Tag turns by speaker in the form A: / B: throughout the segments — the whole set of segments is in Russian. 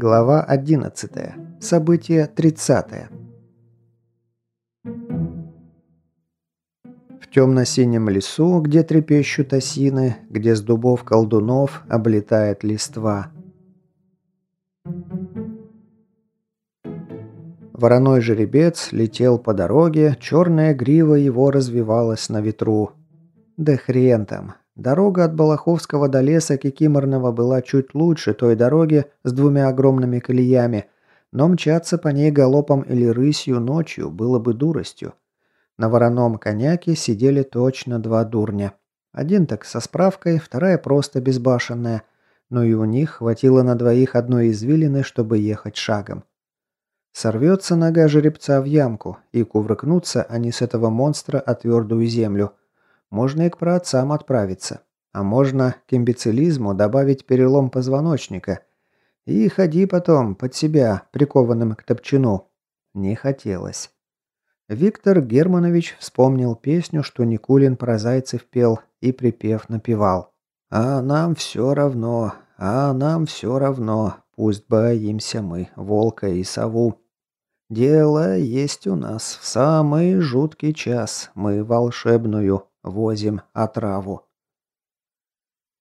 A: Глава 11. Событие 30. В темно-синем лесу, где трепещут осины, где с дубов колдунов облетает листва. Вороной жеребец летел по дороге, черная грива его развивалась на ветру. Да хрен там, Дорога от Балаховского до леса Кикиморного была чуть лучше той дороги с двумя огромными колеями, но мчаться по ней галопом или рысью ночью было бы дуростью. На вороном коняке сидели точно два дурня. Один так со справкой, вторая просто безбашенная, но и у них хватило на двоих одной извилины, чтобы ехать шагом. Сорвется нога жеребца в ямку, и кувыркнутся они с этого монстра о твердую землю – можно и к праотцам отправиться. А можно к имбецилизму добавить перелом позвоночника. И ходи потом под себя, прикованным к топчину. Не хотелось. Виктор Германович вспомнил песню, что Никулин про зайцев пел, и припев напевал. «А нам все равно, а нам все равно, пусть боимся мы волка и сову. Дело есть у нас в самый жуткий час, мы волшебную Возим отраву».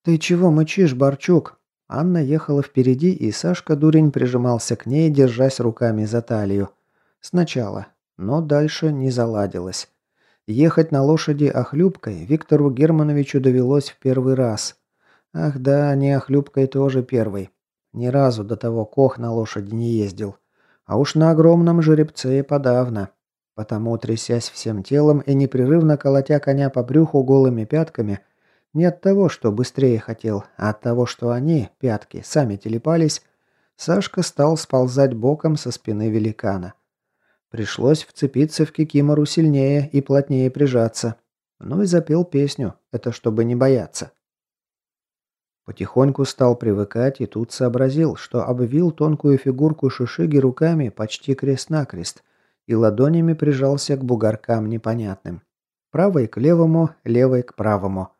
A: «Ты чего мычишь, Борчук?» Анна ехала впереди, и Сашка Дурень прижимался к ней, держась руками за талию. Сначала, но дальше не заладилось. Ехать на лошади охлюбкой Виктору Германовичу довелось в первый раз. Ах да, не охлюбкой тоже первый. Ни разу до того Кох на лошади не ездил. А уж на огромном жеребце подавно. Потому, трясясь всем телом и непрерывно колотя коня по брюху голыми пятками, не от того, что быстрее хотел, а от того, что они, пятки, сами телепались, Сашка стал сползать боком со спины великана. Пришлось вцепиться в кикимору сильнее и плотнее прижаться. Ну и запел песню, это чтобы не бояться. Потихоньку стал привыкать и тут сообразил, что обвил тонкую фигурку Шишиги руками почти крест-накрест, и ладонями прижался к бугоркам непонятным. Правой к левому, левой к правому.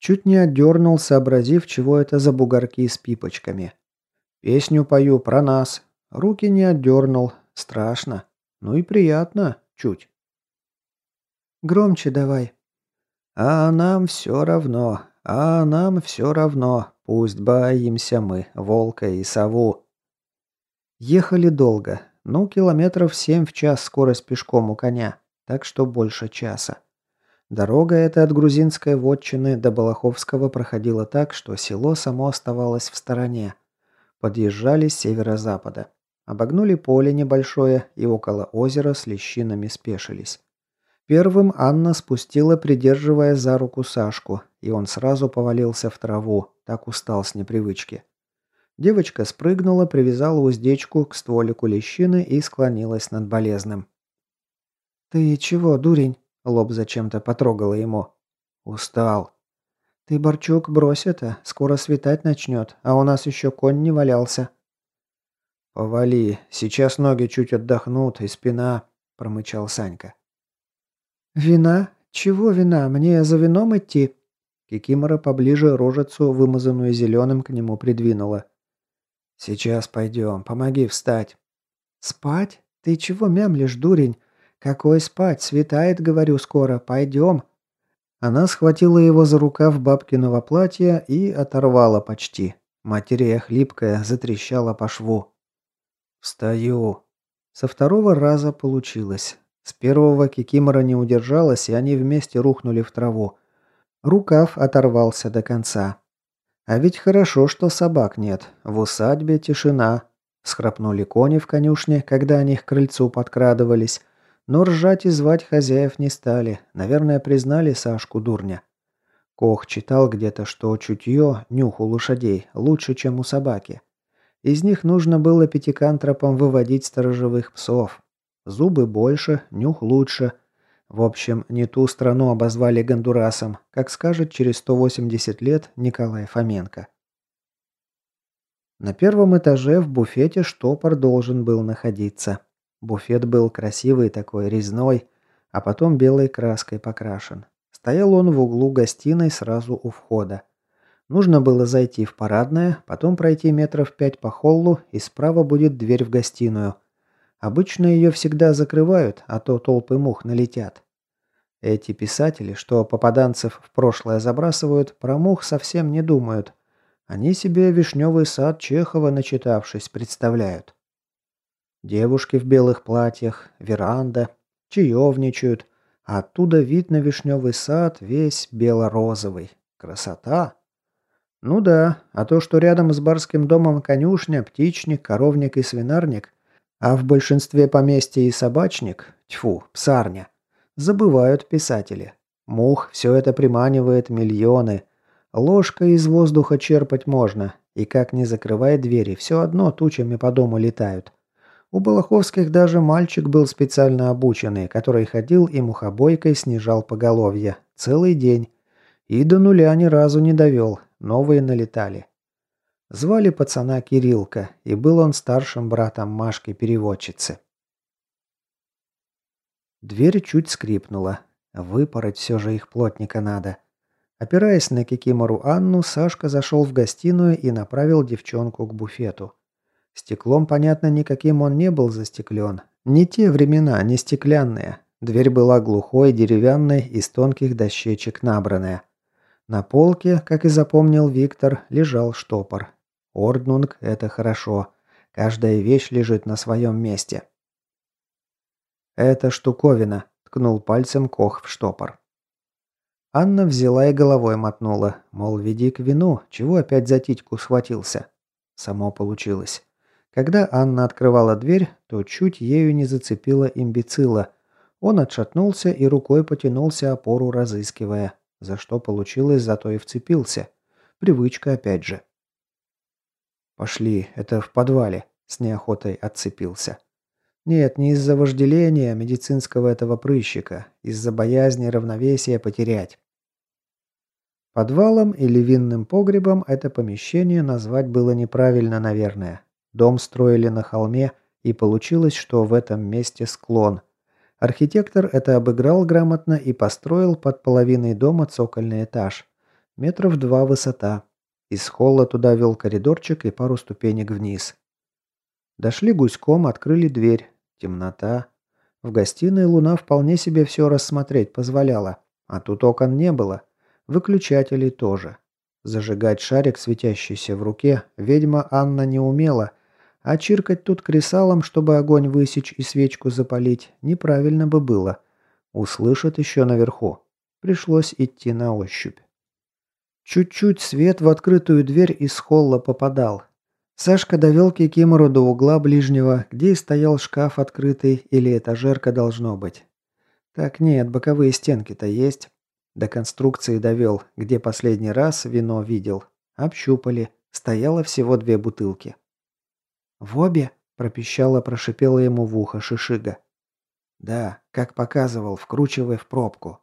A: Чуть не отдернул, сообразив, чего это за бугорки с пипочками. Песню пою про нас. Руки не отдернул. Страшно. Ну и приятно. Чуть. Громче давай. А нам все равно. А нам все равно. Пусть боимся мы, волка и сову. Ехали долго. Ну, километров семь в час скорость пешком у коня, так что больше часа. Дорога эта от грузинской вотчины до Балаховского проходила так, что село само оставалось в стороне. Подъезжали с северо-запада. Обогнули поле небольшое и около озера с лещинами спешились. Первым Анна спустила, придерживая за руку Сашку, и он сразу повалился в траву, так устал с непривычки. Девочка спрыгнула, привязала уздечку к стволику лещины и склонилась над болезным. «Ты чего, дурень?» – лоб зачем-то потрогала ему. «Устал». «Ты, Борчук, брось это, скоро светать начнет, а у нас еще конь не валялся». «Повали, сейчас ноги чуть отдохнут и спина», – промычал Санька. «Вина? Чего вина? Мне за вином идти?» Кикимора поближе рожицу, вымазанную зеленым, к нему придвинула. «Сейчас пойдем. Помоги встать». «Спать? Ты чего мямлишь, дурень? Какой спать? Светает, говорю, скоро. Пойдем». Она схватила его за рукав бабкиного платья и оторвала почти. Материя хлипкая затрещала по шву. «Встаю». Со второго раза получилось. С первого Кикимора не удержалась, и они вместе рухнули в траву. Рукав оторвался до конца. А ведь хорошо, что собак нет. В усадьбе тишина. Схрапнули кони в конюшне, когда они к крыльцу подкрадывались. Но ржать и звать хозяев не стали. Наверное, признали Сашку дурня. Кох читал где-то, что чутье, нюх у лошадей, лучше, чем у собаки. Из них нужно было пятикантропом выводить сторожевых псов. Зубы больше, нюх лучше – в общем, не ту страну обозвали Гондурасом, как скажет через 180 лет Николай Фоменко. На первом этаже в буфете штопор должен был находиться. Буфет был красивый такой, резной, а потом белой краской покрашен. Стоял он в углу гостиной сразу у входа. Нужно было зайти в парадное, потом пройти метров пять по холлу, и справа будет дверь в гостиную. Обычно ее всегда закрывают, а то толпы мух налетят. Эти писатели, что попаданцев в прошлое забрасывают, про мух совсем не думают. Они себе вишневый сад Чехова, начитавшись, представляют. Девушки в белых платьях, веранда, чаевничают, а оттуда вид на вишневый сад весь бело-розовый. Красота! Ну да, а то, что рядом с барским домом конюшня, птичник, коровник и свинарник, а в большинстве поместья и собачник, тьфу, псарня, забывают писатели. Мух все это приманивает миллионы. Ложкой из воздуха черпать можно, и как не закрывай двери, все одно тучами по дому летают. У Балаховских даже мальчик был специально обученный, который ходил и мухобойкой снижал поголовье. Целый день. И до нуля ни разу не довел, новые налетали. Звали пацана Кириллка, и был он старшим братом Машки-переводчицы. Дверь чуть скрипнула. Выпороть все же их плотника надо. Опираясь на Кикимору Анну, Сашка зашел в гостиную и направил девчонку к буфету. Стеклом, понятно, никаким он не был застеклен. Не те времена, не стеклянные. Дверь была глухой, деревянной, из тонких дощечек набранная. На полке, как и запомнил Виктор, лежал штопор. Орднунг – это хорошо. Каждая вещь лежит на своем месте. «Это штуковина», – ткнул пальцем Кох в штопор. Анна взяла и головой мотнула, мол, веди к вину, чего опять за титьку схватился. Само получилось. Когда Анна открывала дверь, то чуть ею не зацепила имбецила. Он отшатнулся и рукой потянулся опору разыскивая. За что получилось, зато и вцепился. Привычка опять же. «Пошли, это в подвале», – с неохотой отцепился. Нет, не из-за вожделения медицинского этого прыщика, из-за боязни равновесия потерять. Подвалом или винным погребом это помещение назвать было неправильно, наверное. Дом строили на холме, и получилось, что в этом месте склон. Архитектор это обыграл грамотно и построил под половиной дома цокольный этаж. Метров два высота. Из холла туда вел коридорчик и пару ступенек вниз. Дошли гуськом, открыли дверь. Темнота. В гостиной луна вполне себе все рассмотреть позволяла. А тут окон не было. Выключателей тоже. Зажигать шарик, светящийся в руке, ведьма Анна не умела – а чиркать тут кресалом, чтобы огонь высечь и свечку запалить, неправильно бы было. Услышат еще наверху. Пришлось идти на ощупь. Чуть-чуть свет в открытую дверь из холла попадал. Сашка довел Кикимору до угла ближнего, где и стоял шкаф открытый или этажерка должно быть. Так нет, боковые стенки-то есть. До конструкции довел, где последний раз вино видел. Общупали. Стояло всего две бутылки. «В обе?» – пропищала, прошипела ему в ухо Шишига. «Да, как показывал, вкручивая в пробку».